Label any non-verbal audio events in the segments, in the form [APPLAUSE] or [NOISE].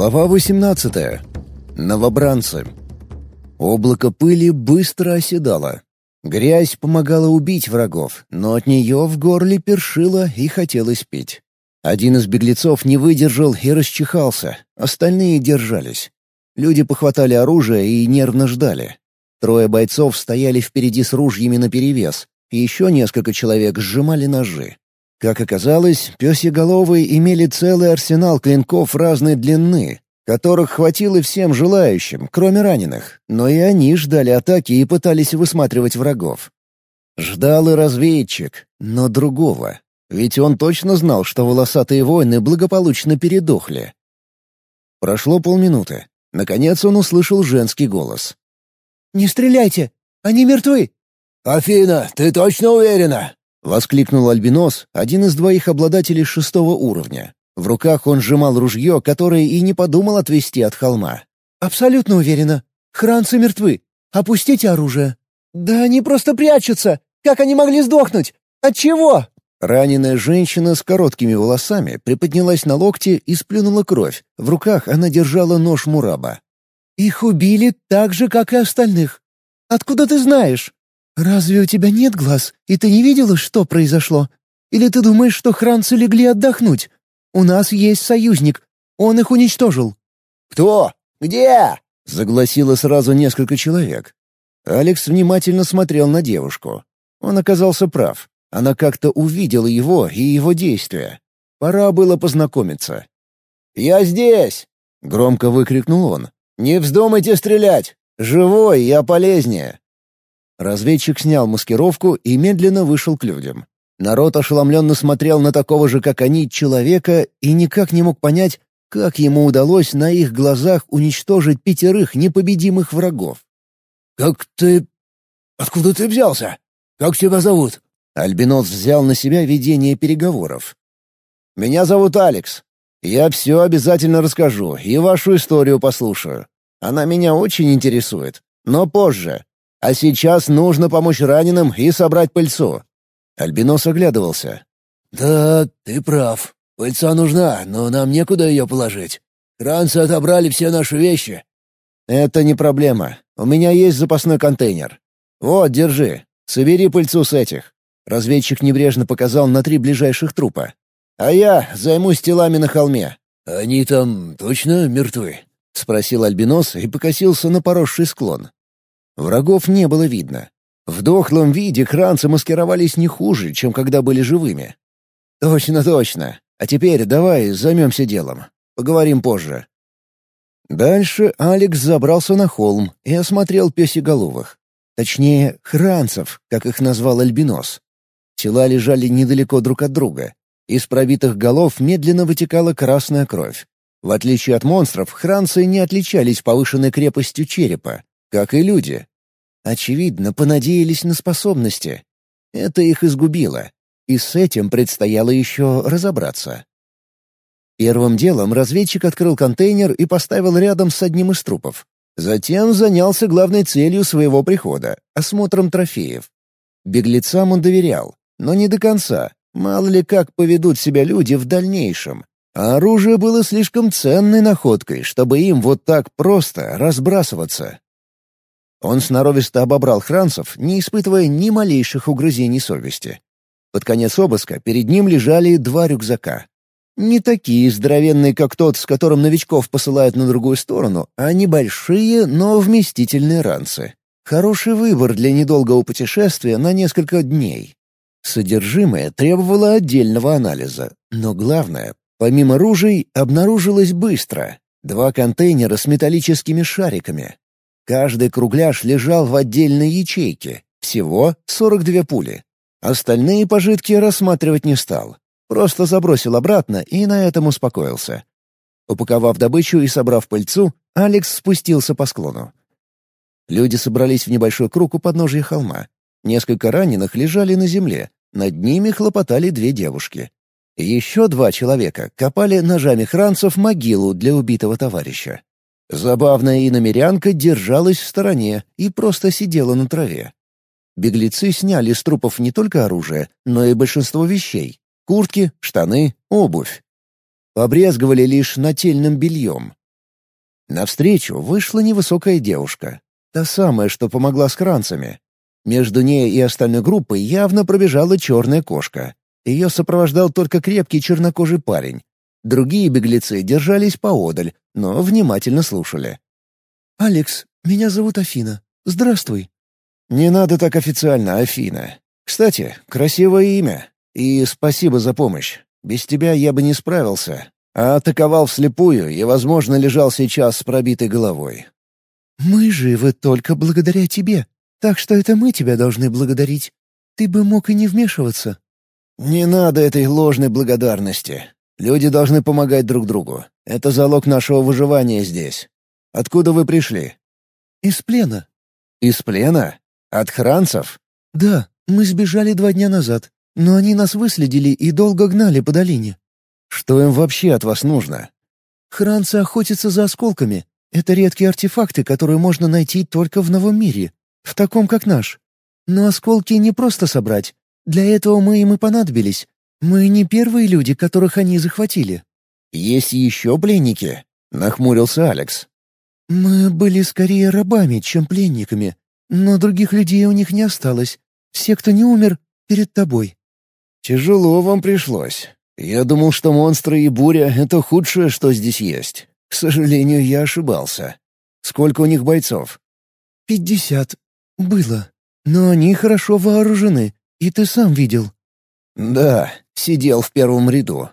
Глава 18. Новобранцы. Облако пыли быстро оседало. Грязь помогала убить врагов, но от нее в горле першило и хотелось пить. Один из беглецов не выдержал и расчихался, остальные держались. Люди похватали оружие и нервно ждали. Трое бойцов стояли впереди с ружьями наперевес, и еще несколько человек сжимали ножи. Как оказалось, пёсьеголовые имели целый арсенал клинков разной длины, которых хватило всем желающим, кроме раненых, но и они ждали атаки и пытались высматривать врагов. Ждал и разведчик, но другого, ведь он точно знал, что волосатые воины благополучно передохли. Прошло полминуты. Наконец он услышал женский голос. «Не стреляйте! Они мертвы!» «Афина, ты точно уверена?» — воскликнул Альбинос, один из двоих обладателей шестого уровня. В руках он сжимал ружье, которое и не подумал отвести от холма. «Абсолютно уверена. Хранцы мертвы. Опустите оружие». «Да они просто прячутся! Как они могли сдохнуть? От чего?» Раненая женщина с короткими волосами приподнялась на локте и сплюнула кровь. В руках она держала нож Мураба. «Их убили так же, как и остальных. Откуда ты знаешь?» «Разве у тебя нет глаз, и ты не видела, что произошло? Или ты думаешь, что хранцы легли отдохнуть? У нас есть союзник, он их уничтожил». «Кто? Где?» — загласило сразу несколько человек. Алекс внимательно смотрел на девушку. Он оказался прав. Она как-то увидела его и его действия. Пора было познакомиться. «Я здесь!» — громко выкрикнул он. «Не вздумайте стрелять! Живой я полезнее!» Разведчик снял маскировку и медленно вышел к людям. Народ ошеломленно смотрел на такого же, как они, человека и никак не мог понять, как ему удалось на их глазах уничтожить пятерых непобедимых врагов. «Как ты... Откуда ты взялся? Как тебя зовут?» Альбинос взял на себя ведение переговоров. «Меня зовут Алекс. Я все обязательно расскажу и вашу историю послушаю. Она меня очень интересует. Но позже. А сейчас нужно помочь раненым и собрать пыльцу». Альбинос оглядывался. «Да, ты прав. Пыльца нужна, но нам некуда ее положить. Кранцы отобрали все наши вещи». «Это не проблема. У меня есть запасной контейнер. Вот, держи. Собери пыльцу с этих». Разведчик небрежно показал на три ближайших трупа. «А я займусь телами на холме». «Они там точно мертвы?» — спросил Альбинос и покосился на поросший склон. Врагов не было видно. В дохлом виде кранцы маскировались не хуже, чем когда были живыми. «Точно, точно. А теперь давай займемся делом. Поговорим позже». Дальше Алекс забрался на холм и осмотрел песеголовых. Точнее, хранцев, как их назвал Альбинос. Тела лежали недалеко друг от друга. Из пробитых голов медленно вытекала красная кровь. В отличие от монстров, хранцы не отличались повышенной крепостью черепа, как и люди. Очевидно, понадеялись на способности. Это их изгубило, и с этим предстояло еще разобраться. Первым делом разведчик открыл контейнер и поставил рядом с одним из трупов. Затем занялся главной целью своего прихода — осмотром трофеев. Беглецам он доверял, но не до конца. Мало ли как поведут себя люди в дальнейшем. А оружие было слишком ценной находкой, чтобы им вот так просто разбрасываться. Он сноровисто обобрал хранцев, не испытывая ни малейших угрызений совести. Под конец обыска перед ним лежали два рюкзака. Не такие здоровенные, как тот, с которым новичков посылают на другую сторону, а небольшие, но вместительные ранцы. Хороший выбор для недолгого путешествия на несколько дней. Содержимое требовало отдельного анализа, но главное, помимо ружей, обнаружилось быстро. Два контейнера с металлическими шариками, Каждый кругляш лежал в отдельной ячейке. Всего 42 пули. Остальные пожитки рассматривать не стал. Просто забросил обратно и на этом успокоился. Упаковав добычу и собрав пыльцу, Алекс спустился по склону. Люди собрались в небольшой круг у подножия холма. Несколько раненых лежали на земле. Над ними хлопотали две девушки. Еще два человека копали ножами хранцев могилу для убитого товарища. Забавная иномерянка держалась в стороне и просто сидела на траве. Беглецы сняли с трупов не только оружие, но и большинство вещей — куртки, штаны, обувь. Побрезговали лишь нательным бельем. Навстречу вышла невысокая девушка. Та самая, что помогла с кранцами. Между ней и остальной группой явно пробежала черная кошка. Ее сопровождал только крепкий чернокожий парень. Другие беглецы держались поодаль, но внимательно слушали. «Алекс, меня зовут Афина. Здравствуй». «Не надо так официально, Афина. Кстати, красивое имя. И спасибо за помощь. Без тебя я бы не справился а атаковал вслепую и, возможно, лежал сейчас с пробитой головой. «Мы живы только благодаря тебе, так что это мы тебя должны благодарить. Ты бы мог и не вмешиваться». «Не надо этой ложной благодарности. Люди должны помогать друг другу. Это залог нашего выживания здесь. Откуда вы пришли?» «Из плена». «Из плена? От хранцев?» «Да, мы сбежали два дня назад, но они нас выследили и долго гнали по долине. Что им вообще от вас нужно? Хранцы охотятся за осколками. Это редкие артефакты, которые можно найти только в новом мире, в таком, как наш. Но осколки не просто собрать. Для этого мы им и понадобились. Мы не первые люди, которых они захватили. «Есть еще пленники?» — нахмурился Алекс. «Мы были скорее рабами, чем пленниками. Но других людей у них не осталось. Все, кто не умер, перед тобой». «Тяжело вам пришлось. Я думал, что монстры и буря — это худшее, что здесь есть. К сожалению, я ошибался. Сколько у них бойцов? Пятьдесят. Было. Но они хорошо вооружены, и ты сам видел. Да, сидел в первом ряду.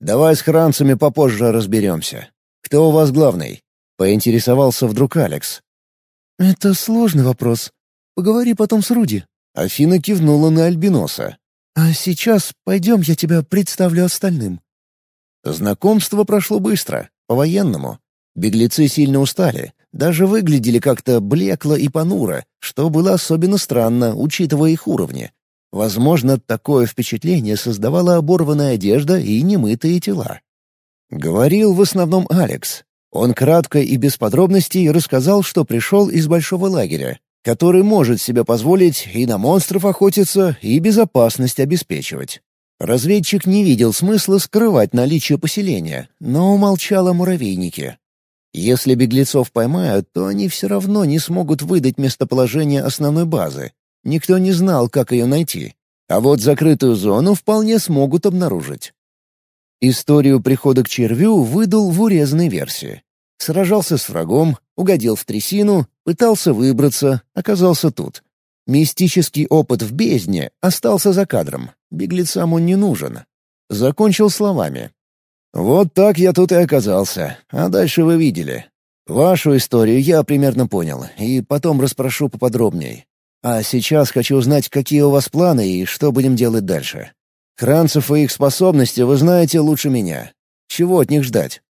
Давай с хранцами попозже разберемся. Кто у вас главный? Поинтересовался вдруг Алекс. Это сложный вопрос. Поговори потом с Руди. Афина кивнула на Альбиноса. А сейчас пойдем, я тебя представлю остальным». Знакомство прошло быстро, по-военному. Беглецы сильно устали, даже выглядели как-то блекло и понуро, что было особенно странно, учитывая их уровни. Возможно, такое впечатление создавала оборванная одежда и немытые тела. Говорил в основном Алекс. Он кратко и без подробностей рассказал, что пришел из большого лагеря, который может себе позволить и на монстров охотиться, и безопасность обеспечивать. Разведчик не видел смысла скрывать наличие поселения, но умолчал о муравейнике. Если беглецов поймают, то они все равно не смогут выдать местоположение основной базы. Никто не знал, как ее найти. А вот закрытую зону вполне смогут обнаружить. Историю прихода к червю выдал в урезанной версии. Сражался с врагом, угодил в трясину, пытался выбраться, оказался тут. Мистический опыт в бездне остался за кадром. Беглецам он не нужен. Закончил словами. «Вот так я тут и оказался, а дальше вы видели. Вашу историю я примерно понял, и потом расспрошу поподробней. А сейчас хочу узнать, какие у вас планы и что будем делать дальше. Хранцев и их способности вы знаете лучше меня. Чего от них ждать?»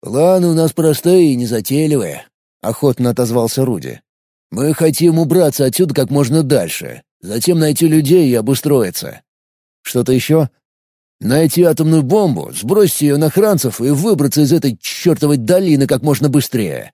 «Планы у нас простые и незатейливые», — охотно отозвался Руди. «Мы хотим убраться отсюда как можно дальше, затем найти людей и обустроиться». «Что-то еще?» «Найти атомную бомбу, сбросить ее на хранцев и выбраться из этой чертовой долины как можно быстрее».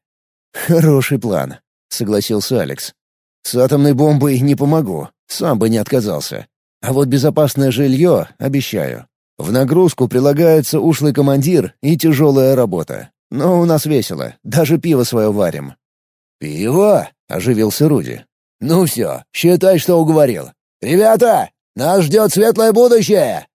«Хороший план», — согласился Алекс. «С атомной бомбой не помогу, сам бы не отказался. А вот безопасное жилье — обещаю. В нагрузку прилагается ушлый командир и тяжелая работа. Но у нас весело, даже пиво свое варим». «Пиво?» — оживился Руди. «Ну все, считай, что уговорил. Ребята, нас ждет светлое будущее!»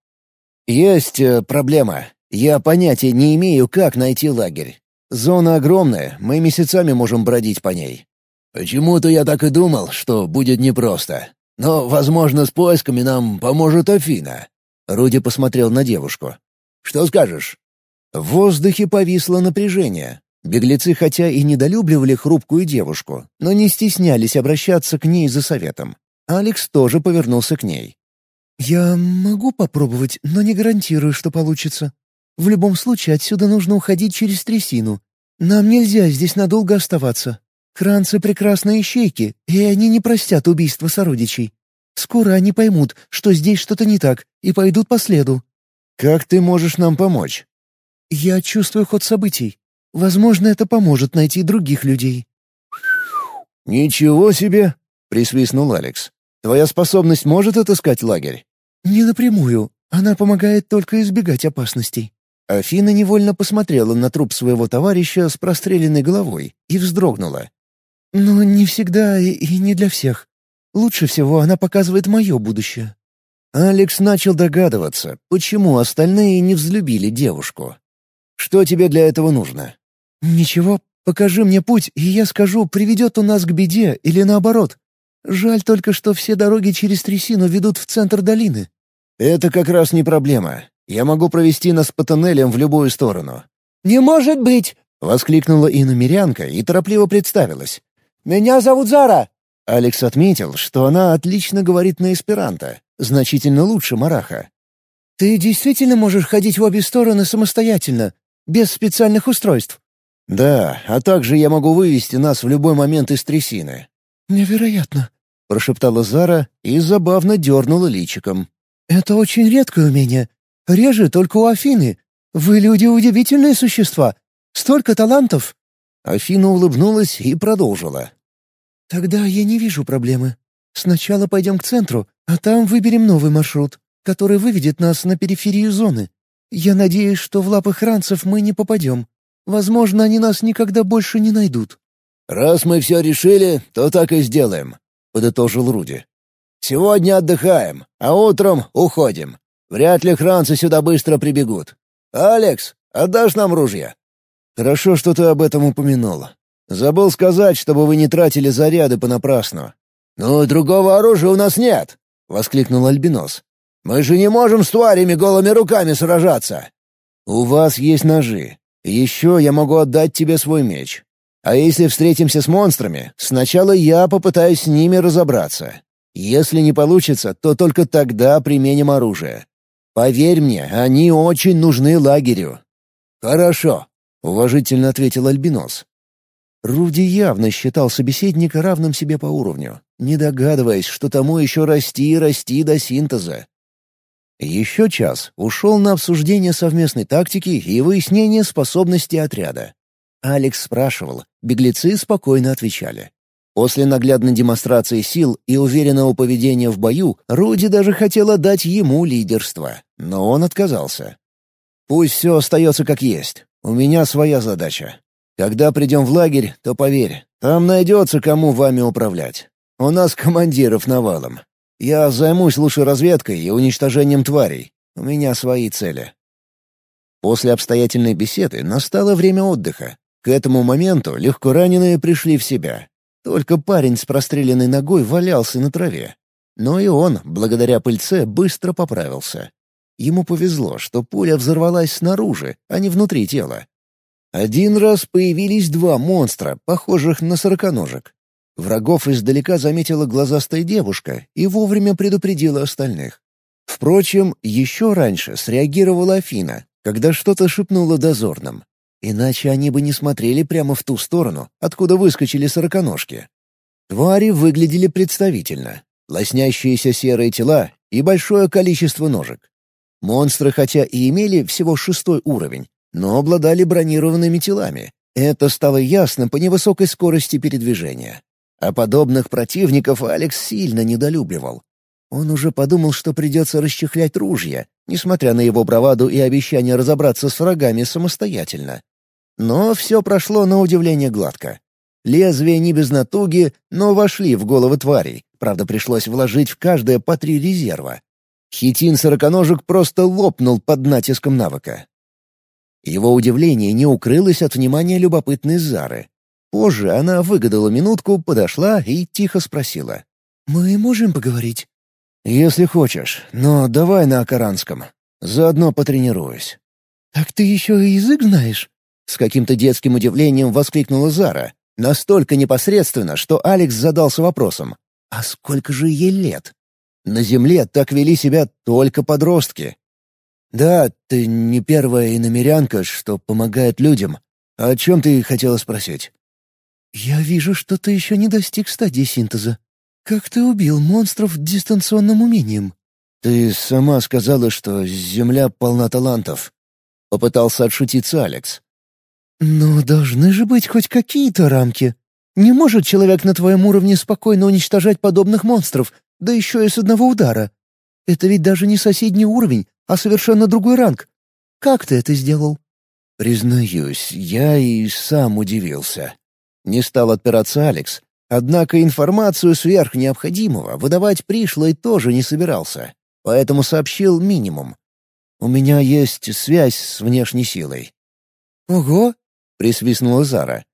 «Есть э, проблема. Я понятия не имею, как найти лагерь. Зона огромная, мы месяцами можем бродить по ней». «Почему-то я так и думал, что будет непросто. Но, возможно, с поисками нам поможет Афина. Руди посмотрел на девушку. «Что скажешь?» В воздухе повисло напряжение. Беглецы хотя и недолюбливали хрупкую девушку, но не стеснялись обращаться к ней за советом. Алекс тоже повернулся к ней. «Я могу попробовать, но не гарантирую, что получится. В любом случае отсюда нужно уходить через трясину. Нам нельзя здесь надолго оставаться. Кранцы — прекрасные щейки, и они не простят убийства сородичей. Скоро они поймут, что здесь что-то не так, и пойдут по следу». «Как ты можешь нам помочь?» «Я чувствую ход событий. Возможно, это поможет найти других людей». «Ничего себе!» — присвистнул Алекс. «Твоя способность может отыскать лагерь?» «Не напрямую. Она помогает только избегать опасностей». Афина невольно посмотрела на труп своего товарища с простреленной головой и вздрогнула. «Но не всегда и, не для всех. Лучше всего она показывает мое будущее». Алекс начал догадываться, почему остальные не взлюбили девушку. «Что тебе для этого нужно?» «Ничего, покажи мне путь, и я скажу, приведет у нас к беде или наоборот. Жаль только, что все дороги через трясину ведут в центр долины». «Это как раз не проблема. Я могу провести нас по тоннелям в любую сторону». «Не может быть!» — воскликнула иномерянка и торопливо представилась. «Меня зовут Зара!» Алекс отметил, что она отлично говорит на эсперанто, значительно лучше Мараха. «Ты действительно можешь ходить в обе стороны самостоятельно, без специальных устройств?» «Да, а также я могу вывести нас в любой момент из трясины». «Невероятно!» — прошептала Зара и забавно дернула личиком. «Это очень редкое умение. Реже только у Афины. Вы люди удивительные существа. Столько талантов!» Афина улыбнулась и продолжила. «Тогда я не вижу проблемы. Сначала пойдем к центру, а там выберем новый маршрут, который выведет нас на периферию зоны. Я надеюсь, что в лапы хранцев мы не попадем. Возможно, они нас никогда больше не найдут». «Раз мы все решили, то так и сделаем», — подытожил Руди. «Сегодня отдыхаем, а утром уходим. Вряд ли хранцы сюда быстро прибегут. Алекс, отдашь нам ружья?» «Хорошо, что ты об этом упомянул. Забыл сказать, чтобы вы не тратили заряды понапрасну». «Ну, другого оружия у нас нет!» — воскликнул Альбинос. «Мы же не можем с тварями голыми руками сражаться!» «У вас есть ножи. Еще я могу отдать тебе свой меч. А если встретимся с монстрами, сначала я попытаюсь с ними разобраться. Если не получится, то только тогда применим оружие. Поверь мне, они очень нужны лагерю». «Хорошо», — уважительно ответил Альбинос. Руди явно считал собеседника равным себе по уровню, не догадываясь, что тому еще расти и расти до синтеза. Еще час ушел на обсуждение совместной тактики и выяснение способностей отряда. Алекс спрашивал, беглецы спокойно отвечали. После наглядной демонстрации сил и уверенного поведения в бою Руди даже хотела дать ему лидерство, но он отказался. «Пусть все остается как есть. У меня своя задача. Когда придем в лагерь, то поверь, там найдется кому вами управлять. У нас командиров навалом. Я займусь лучше разведкой и уничтожением тварей. У меня свои цели». После обстоятельной беседы настало время отдыха. К этому моменту легко раненые пришли в себя. Только парень с простреленной ногой валялся на траве. Но и он, благодаря пыльце, быстро поправился. Ему повезло, что пуля взорвалась снаружи, а не внутри тела. Один раз появились два монстра, похожих на сороконожек. Врагов издалека заметила глазастая девушка и вовремя предупредила остальных. Впрочем, еще раньше среагировала Афина, когда что-то шепнула дозорным. Иначе они бы не смотрели прямо в ту сторону, откуда выскочили сороконожки. Твари выглядели представительно. Лоснящиеся серые тела и большое количество ножек. Монстры хотя и имели всего шестой уровень, но обладали бронированными телами. Это стало ясно по невысокой скорости передвижения. А подобных противников Алекс сильно недолюбливал. Он уже подумал, что придется расчехлять ружья, несмотря на его браваду и обещание разобраться с врагами самостоятельно. Но все прошло на удивление гладко. Лезвия не без натуги, но вошли в головы тварей. Правда, пришлось вложить в каждое по три резерва. Хитин сороконожек просто лопнул под натиском навыка. Его удивление не укрылось от внимания любопытной Зары. Позже она выгадала минутку, подошла и тихо спросила. «Мы можем поговорить?» «Если хочешь, но давай на акаранском. Заодно потренируюсь». «Так ты еще и язык знаешь?» С каким-то детским удивлением воскликнула Зара. Настолько непосредственно, что Алекс задался вопросом. «А сколько же ей лет?» На Земле так вели себя только подростки. «Да, ты не первая иномерянка, что помогает людям. О чем ты хотела спросить?» «Я вижу, что ты еще не достиг стадии синтеза. Как ты убил монстров дистанционным умением?» «Ты сама сказала, что Земля полна талантов». Попытался отшутиться Алекс. «Но должны же быть хоть какие-то рамки. Не может человек на твоем уровне спокойно уничтожать подобных монстров, да еще и с одного удара. Это ведь даже не соседний уровень, а совершенно другой ранг. Как ты это сделал?» Признаюсь, я и сам удивился. Не стал отпираться Алекс, однако информацию сверх необходимого выдавать пришлой тоже не собирался, поэтому сообщил минимум. «У меня есть связь с внешней силой». «Ого!» — присвистнула Зара.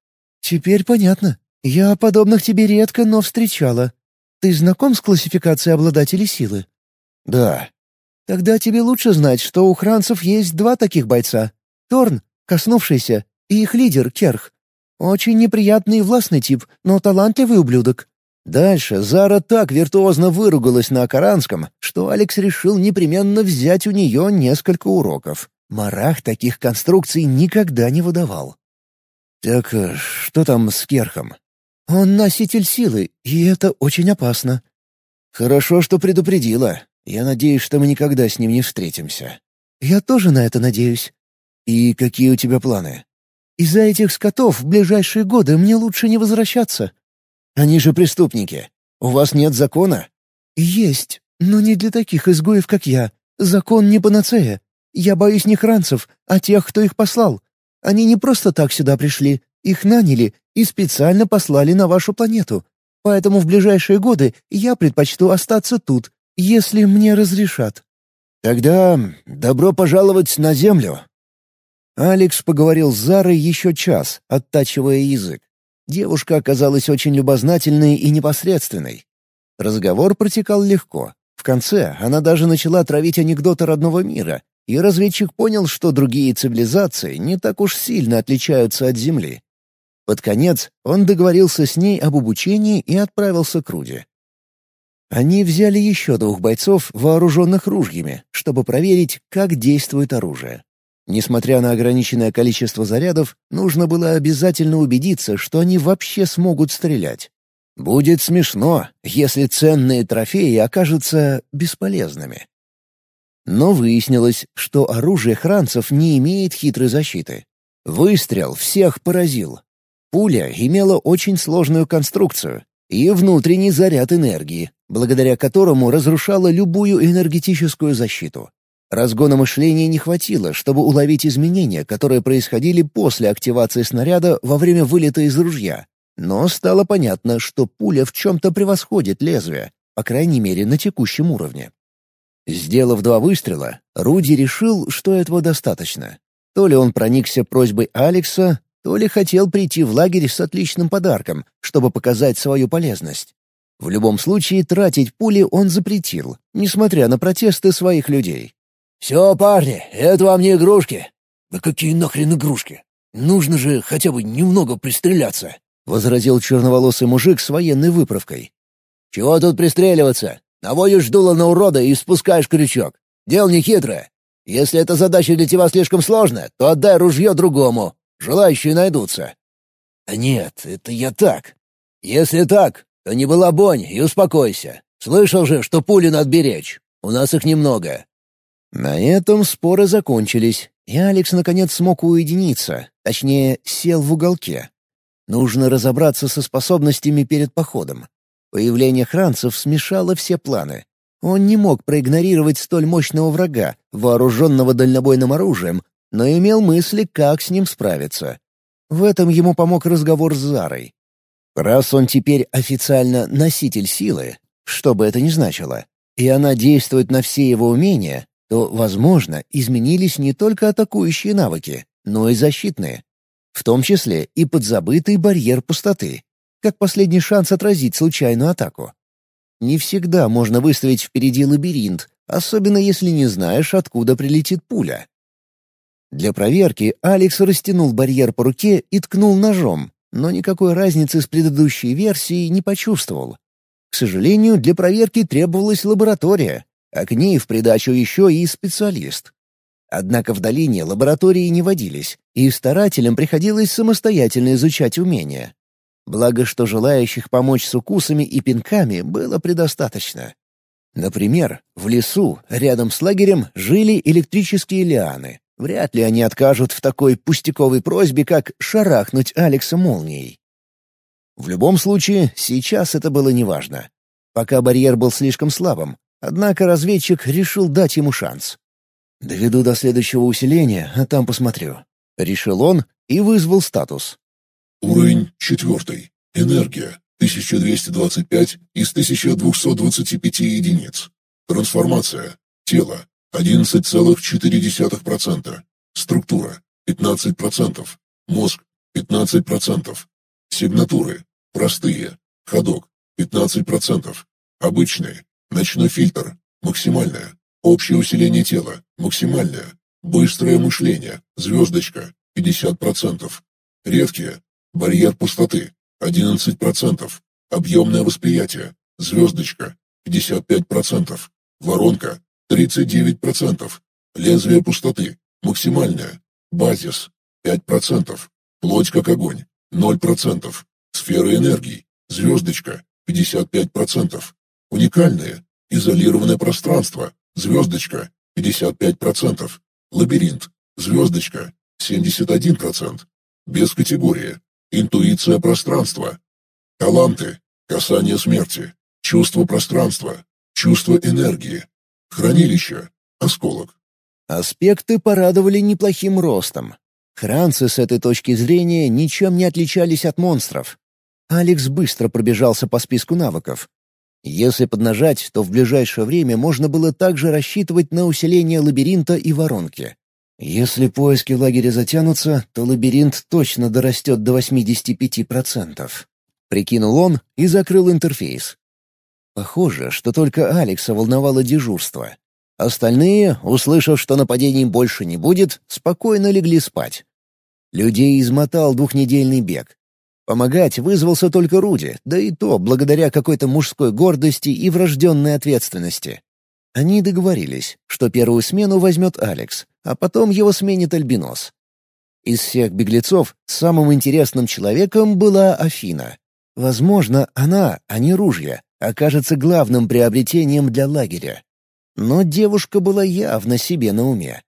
«Теперь понятно. Я подобных тебе редко, но встречала. Ты знаком с классификацией обладателей силы?» «Да». «Тогда тебе лучше знать, что у хранцев есть два таких бойца. Торн, коснувшийся, и их лидер, Керх. Очень неприятный и властный тип, но талантливый ублюдок». Дальше Зара так виртуозно выругалась на акаранском, что Алекс решил непременно взять у нее несколько уроков. Марах таких конструкций никогда не выдавал. «Так э, что там с Керхом?» «Он носитель силы, и это очень опасно». «Хорошо, что предупредила. Я надеюсь, что мы никогда с ним не встретимся». «Я тоже на это надеюсь». «И какие у тебя планы?» «Из-за этих скотов в ближайшие годы мне лучше не возвращаться». «Они же преступники. У вас нет закона?» «Есть, но не для таких изгоев, как я. Закон не панацея. Я боюсь не хранцев, а тех, кто их послал. Они не просто так сюда пришли. Их наняли и специально послали на вашу планету. Поэтому в ближайшие годы я предпочту остаться тут, если мне разрешат». «Тогда добро пожаловать на Землю», Алекс поговорил с Зарой еще час, оттачивая язык. Девушка оказалась очень любознательной и непосредственной. Разговор протекал легко. В конце она даже начала травить анекдоты родного мира, и разведчик понял, что другие цивилизации не так уж сильно отличаются от Земли. Под конец он договорился с ней об обучении и отправился к Руде. Они взяли еще двух бойцов, вооруженных ружьями, чтобы проверить, как действует оружие. Несмотря на ограниченное количество зарядов, нужно было обязательно убедиться, что они вообще смогут стрелять. Будет смешно, если ценные трофеи окажутся бесполезными. Но выяснилось, что оружие хранцев не имеет хитрой защиты. Выстрел всех поразил. Пуля имела очень сложную конструкцию и внутренний заряд энергии, благодаря которому разрушала любую энергетическую защиту. Разгона мышления не хватило, чтобы уловить изменения, которые происходили после активации снаряда во время вылета из ружья. Но стало понятно, что пуля в чем-то превосходит лезвие, по крайней мере, на текущем уровне. Сделав два выстрела, Руди решил, что этого достаточно. То ли он проникся просьбой Алекса, то ли хотел прийти в лагерь с отличным подарком, чтобы показать свою полезность. В любом случае, тратить пули он запретил, несмотря на протесты своих людей. «Все, парни, это вам не игрушки». «Да какие нахрен игрушки? Нужно же хотя бы немного пристреляться», — возразил черноволосый мужик с военной выправкой. «Чего тут пристреливаться? Наводишь дуло на урода и спускаешь крючок. Дело не хитрое. Если эта задача для тебя слишком сложная, то отдай ружье другому. Желающие найдутся». «Да нет, это я так». «Если так, то не была бонь и успокойся. Слышал же, что пули надо беречь. У нас их немного. На этом споры закончились, и Алекс наконец смог уединиться, точнее, сел в уголке. Нужно разобраться со способностями перед походом. Появление хранцев смешало все планы. Он не мог проигнорировать столь мощного врага, вооруженного дальнобойным оружием, но имел мысли, как с ним справиться. В этом ему помог разговор с Зарой. Раз он теперь официально носитель силы, что бы это ни значило, и она действует на все его умения, то, возможно, изменились не только атакующие навыки, но и защитные. В том числе и подзабытый барьер пустоты, как последний шанс отразить случайную атаку. Не всегда можно выставить впереди лабиринт, особенно если не знаешь, откуда прилетит пуля. Для проверки Алекс растянул барьер по руке и ткнул ножом, но никакой разницы с предыдущей версией не почувствовал. К сожалению, для проверки требовалась лаборатория, а к ней в придачу еще и специалист. Однако в долине лаборатории не водились, и старателям приходилось самостоятельно изучать умения. Благо, что желающих помочь с укусами и пинками было предостаточно. Например, в лесу, рядом с лагерем, жили электрические лианы. Вряд ли они откажут в такой пустяковой просьбе, как шарахнуть Алекса молнией. В любом случае, сейчас это было неважно. Пока барьер был слишком слабым, Однако разведчик решил дать ему шанс. Доведу до следующего усиления, а там посмотрю. Решил он и вызвал статус. Уровень четвертый. Энергия 1225 из 1225 единиц. Трансформация. Тело 11,4%. Структура 15%. Мозг 15%. Сигнатуры. Простые. Ходок 15%. Обычные. Ночной фильтр. Максимальное. Общее усиление тела. Максимальное. Быстрое мышление. Звездочка. 50%. Редкие. Барьер пустоты. 11%. Объемное восприятие. Звездочка. 55%. Воронка. 39%. Лезвие пустоты. Максимальное. Базис. 5%. Плоть как огонь. 0%. Сфера энергии. Звездочка. 55%. Уникальное. Изолированное пространство. Звездочка. 55%. Лабиринт. Звездочка. 71%. Без категории. Интуиция пространства. Таланты. Касание смерти. Чувство пространства. Чувство энергии. Хранилище. Осколок. Аспекты порадовали неплохим ростом. Хранцы с этой точки зрения ничем не отличались от монстров. Алекс быстро пробежался по списку навыков. Если поднажать, то в ближайшее время можно было также рассчитывать на усиление лабиринта и воронки. Если поиски в лагере затянутся, то лабиринт точно дорастет до 85%. Прикинул он и закрыл интерфейс. Похоже, что только Алекса волновало дежурство. Остальные, услышав, что нападений больше не будет, спокойно легли спать. Людей измотал двухнедельный бег. Помогать вызвался только Руди, да и то благодаря какой-то мужской гордости и врожденной ответственности. Они договорились, что первую смену возьмет Алекс, а потом его сменит Альбинос. Из всех беглецов самым интересным человеком была Афина. Возможно, она, а не ружья, окажется главным приобретением для лагеря. Но девушка была явно себе на уме.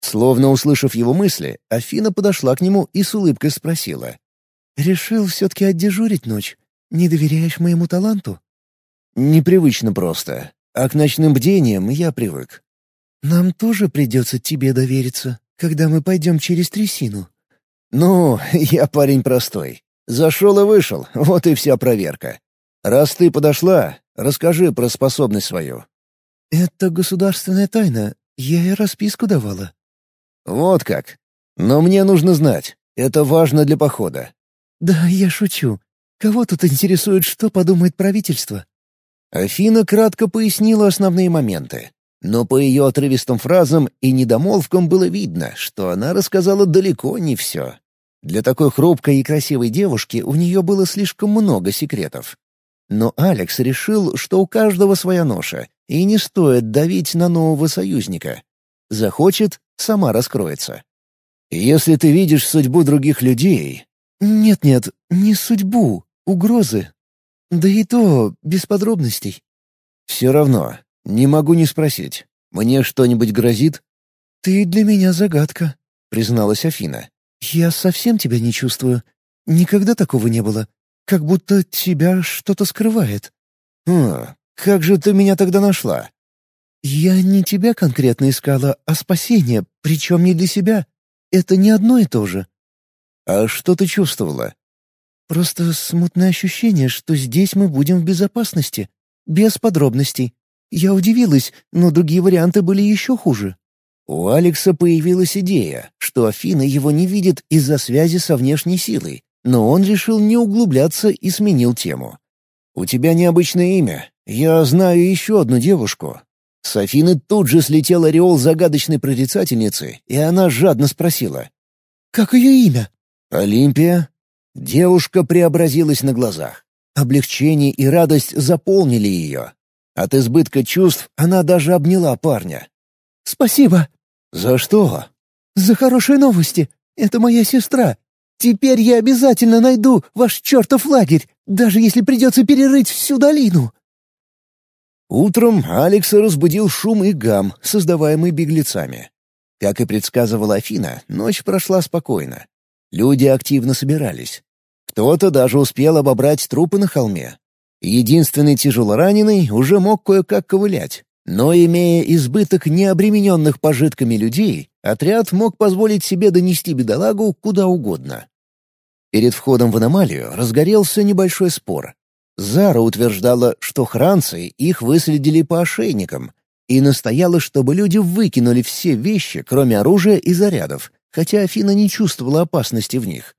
Словно услышав его мысли, Афина подошла к нему и с улыбкой спросила. «Решил все-таки отдежурить ночь? Не доверяешь моему таланту?» «Непривычно просто. А к ночным бдениям я привык». «Нам тоже придется тебе довериться, когда мы пойдем через трясину». «Ну, [LAUGHS] я парень простой. Зашел и вышел, вот и вся проверка. Раз ты подошла, расскажи про способность свою». «Это государственная тайна. Я и расписку давала». «Вот как. Но мне нужно знать. Это важно для похода». «Да, я шучу. Кого тут интересует, что подумает правительство?» Афина кратко пояснила основные моменты. Но по ее отрывистым фразам и недомолвкам было видно, что она рассказала далеко не все. Для такой хрупкой и красивой девушки у нее было слишком много секретов. Но Алекс решил, что у каждого своя ноша, и не стоит давить на нового союзника. Захочет — сама раскроется. Если ты видишь судьбу других людей... Нет-нет, не судьбу, угрозы. Да и то без подробностей. Все равно, не могу не спросить. Мне что-нибудь грозит? Ты для меня загадка, призналась Афина. Я совсем тебя не чувствую. Никогда такого не было. Как будто тебя что-то скрывает. Хм, как же ты меня тогда нашла? Я не тебя конкретно искала, а спасение, причем не для себя. Это не одно и то же. А что ты чувствовала? Просто смутное ощущение, что здесь мы будем в безопасности. Без подробностей. Я удивилась, но другие варианты были еще хуже. У Алекса появилась идея, что Афина его не видит из-за связи со внешней силой, но он решил не углубляться и сменил тему. «У тебя необычное имя. Я знаю еще одну девушку». С Афины тут же слетел ореол загадочной прорицательницы, и она жадно спросила. «Как ее имя?» «Олимпия». Девушка преобразилась на глазах. Облегчение и радость заполнили ее. От избытка чувств она даже обняла парня. «Спасибо». «За что?» «За хорошие новости. Это моя сестра. Теперь я обязательно найду ваш чертов лагерь, даже если придется перерыть всю долину». Утром Алекса разбудил шум и гам, создаваемый беглецами. Как и предсказывала Афина, ночь прошла спокойно. Люди активно собирались. Кто-то даже успел обобрать трупы на холме. Единственный тяжелораненый уже мог кое-как ковылять. Но имея избыток необремененных пожитками людей, отряд мог позволить себе донести бедолагу куда угодно. Перед входом в аномалию разгорелся небольшой спор. Зара утверждала, что хранцы их выследили по ошейникам, и настояла, чтобы люди выкинули все вещи, кроме оружия и зарядов, хотя Афина не чувствовала опасности в них.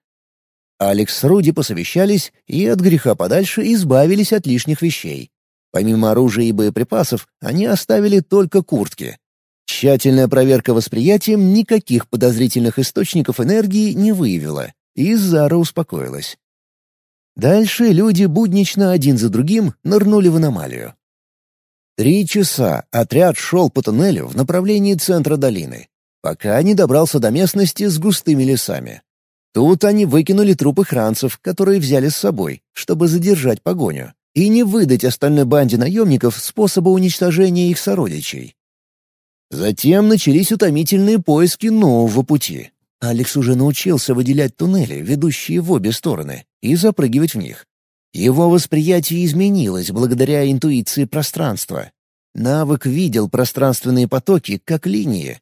Алекс с Руди посовещались и от греха подальше избавились от лишних вещей. Помимо оружия и боеприпасов, они оставили только куртки. Тщательная проверка восприятием никаких подозрительных источников энергии не выявила, и Зара успокоилась. Дальше люди буднично один за другим нырнули в аномалию. Три часа отряд шел по туннелю в направлении центра долины, пока не добрался до местности с густыми лесами. Тут они выкинули трупы хранцев, которые взяли с собой, чтобы задержать погоню и не выдать остальной банде наемников способа уничтожения их сородичей. Затем начались утомительные поиски нового пути. Алекс уже научился выделять туннели, ведущие в обе стороны, и запрыгивать в них. Его восприятие изменилось благодаря интуиции пространства. Навык видел пространственные потоки как линии.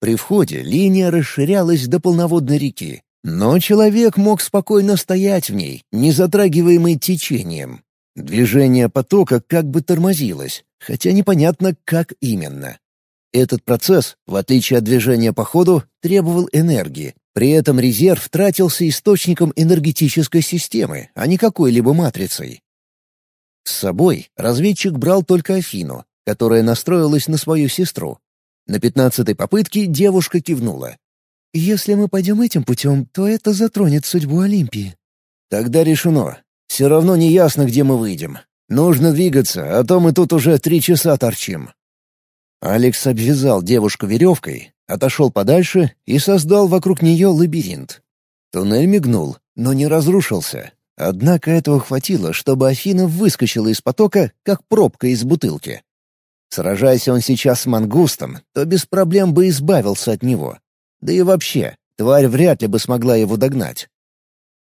При входе линия расширялась до полноводной реки, но человек мог спокойно стоять в ней, не затрагиваемый течением. Движение потока как бы тормозилось, хотя непонятно, как именно. Этот процесс, в отличие от движения по ходу, требовал энергии. При этом резерв тратился источником энергетической системы, а не какой-либо матрицей. С собой разведчик брал только Афину, которая настроилась на свою сестру. На пятнадцатой попытке девушка кивнула. «Если мы пойдем этим путем, то это затронет судьбу Олимпии». «Тогда решено. Все равно не ясно, где мы выйдем. Нужно двигаться, а то мы тут уже три часа торчим». Алекс обвязал девушку веревкой, отошел подальше и создал вокруг нее лабиринт. Туннель мигнул, но не разрушился. Однако этого хватило, чтобы Афина выскочила из потока, как пробка из бутылки. Сражаясь он сейчас с мангустом, то без проблем бы избавился от него. Да и вообще, тварь вряд ли бы смогла его догнать.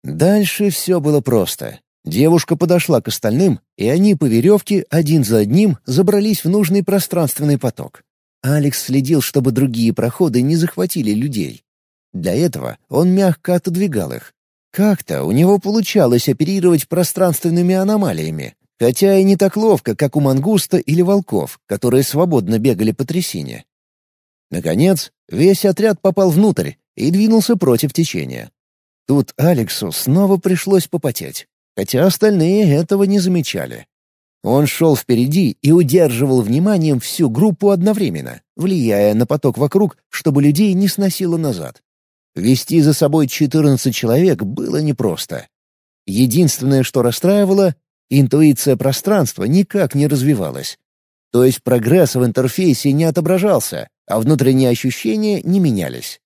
Дальше все было просто. Девушка подошла к остальным, и они по веревке один за одним забрались в нужный пространственный поток. Алекс следил, чтобы другие проходы не захватили людей. Для этого он мягко отодвигал их. Как-то у него получалось оперировать пространственными аномалиями, хотя и не так ловко, как у мангуста или волков, которые свободно бегали по трясине. Наконец, весь отряд попал внутрь и двинулся против течения. Тут Алексу снова пришлось попотеть хотя остальные этого не замечали. Он шел впереди и удерживал вниманием всю группу одновременно, влияя на поток вокруг, чтобы людей не сносило назад. Вести за собой 14 человек было непросто. Единственное, что расстраивало, интуиция пространства никак не развивалась. То есть прогресс в интерфейсе не отображался, а внутренние ощущения не менялись.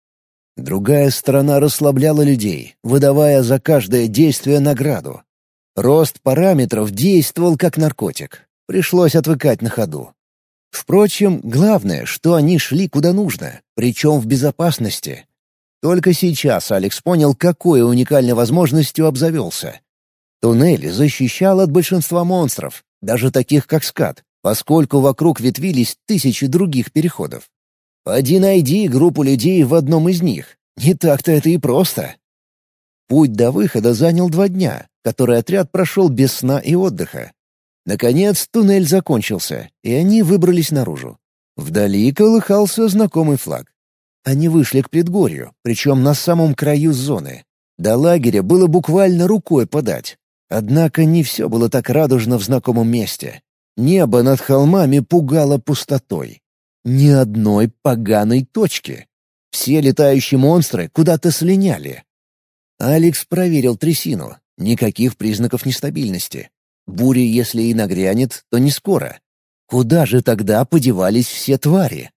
Другая сторона расслабляла людей, выдавая за каждое действие награду. Рост параметров действовал как наркотик. Пришлось отвыкать на ходу. Впрочем, главное, что они шли куда нужно, причем в безопасности. Только сейчас Алекс понял, какой уникальной возможностью обзавелся. Туннель защищал от большинства монстров, даже таких как скат, поскольку вокруг ветвились тысячи других переходов. Поди найди группу людей в одном из них. Не так-то это и просто. Путь до выхода занял два дня, который отряд прошел без сна и отдыха. Наконец туннель закончился, и они выбрались наружу. Вдали колыхался знакомый флаг. Они вышли к предгорью, причем на самом краю зоны. До лагеря было буквально рукой подать. Однако не все было так радужно в знакомом месте. Небо над холмами пугало пустотой. Ни одной поганой точки. Все летающие монстры куда-то слиняли. Алекс проверил трясину, Никаких признаков нестабильности. Буря, если и нагрянет, то не скоро. Куда же тогда подевались все твари?